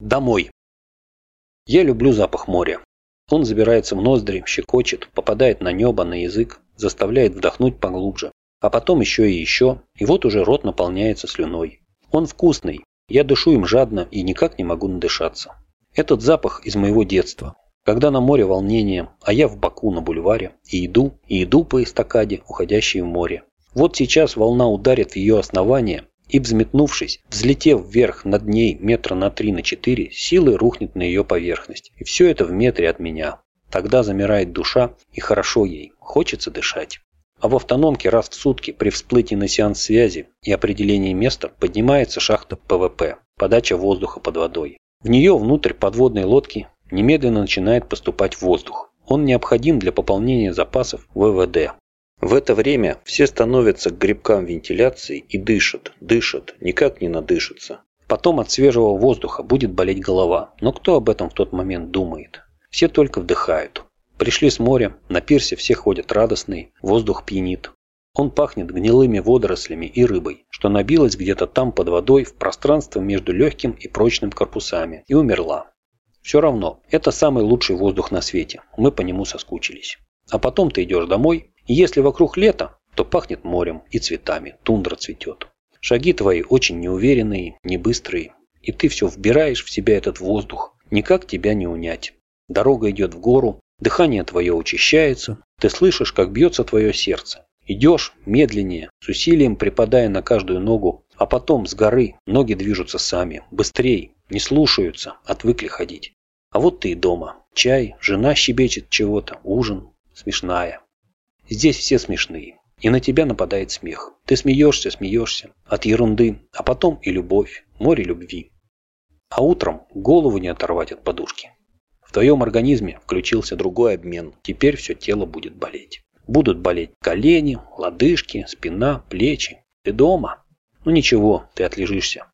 Домой. Я люблю запах моря. Он забирается в ноздри, щекочет, попадает на небо, на язык, заставляет вдохнуть поглубже. А потом еще и еще, и вот уже рот наполняется слюной. Он вкусный, я дышу им жадно и никак не могу надышаться. Этот запах из моего детства. Когда на море волнение, а я в Баку на бульваре, и иду, и иду по эстакаде, уходящей в море. Вот сейчас волна ударит в ее основание, и, взметнувшись, взлетев вверх над ней метра на три на четыре, силой рухнет на ее поверхность. И все это в метре от меня. Тогда замирает душа, и хорошо ей, хочется дышать. А в автономке раз в сутки при всплытии на сеанс связи и определении места поднимается шахта ПВП, подача воздуха под водой. В нее внутрь подводной лодки немедленно начинает поступать воздух. Он необходим для пополнения запасов ВВД. В это время все становятся к грибкам вентиляции и дышат, дышат, никак не надышатся. Потом от свежего воздуха будет болеть голова, но кто об этом в тот момент думает? Все только вдыхают. Пришли с моря, на пирсе все ходят радостные, воздух пьянит. Он пахнет гнилыми водорослями и рыбой, что набилась где-то там под водой в пространство между легким и прочным корпусами и умерла. Все равно, это самый лучший воздух на свете, мы по нему соскучились. А потом ты идешь домой если вокруг лето, то пахнет морем и цветами, тундра цветет. Шаги твои очень неуверенные, не быстрые, и ты все вбираешь в себя этот воздух, никак тебя не унять. Дорога идет в гору, дыхание твое учащается, ты слышишь, как бьется твое сердце. Идешь медленнее, с усилием припадая на каждую ногу, а потом с горы ноги движутся сами, быстрее, не слушаются, отвыкли ходить. А вот ты и дома. Чай, жена щебечет чего-то, ужин, смешная. Здесь все смешные. И на тебя нападает смех. Ты смеешься, смеешься. От ерунды. А потом и любовь. Море любви. А утром голову не оторвать от подушки. В твоем организме включился другой обмен. Теперь все тело будет болеть. Будут болеть колени, лодыжки, спина, плечи. Ты дома? Ну ничего, ты отлежишься.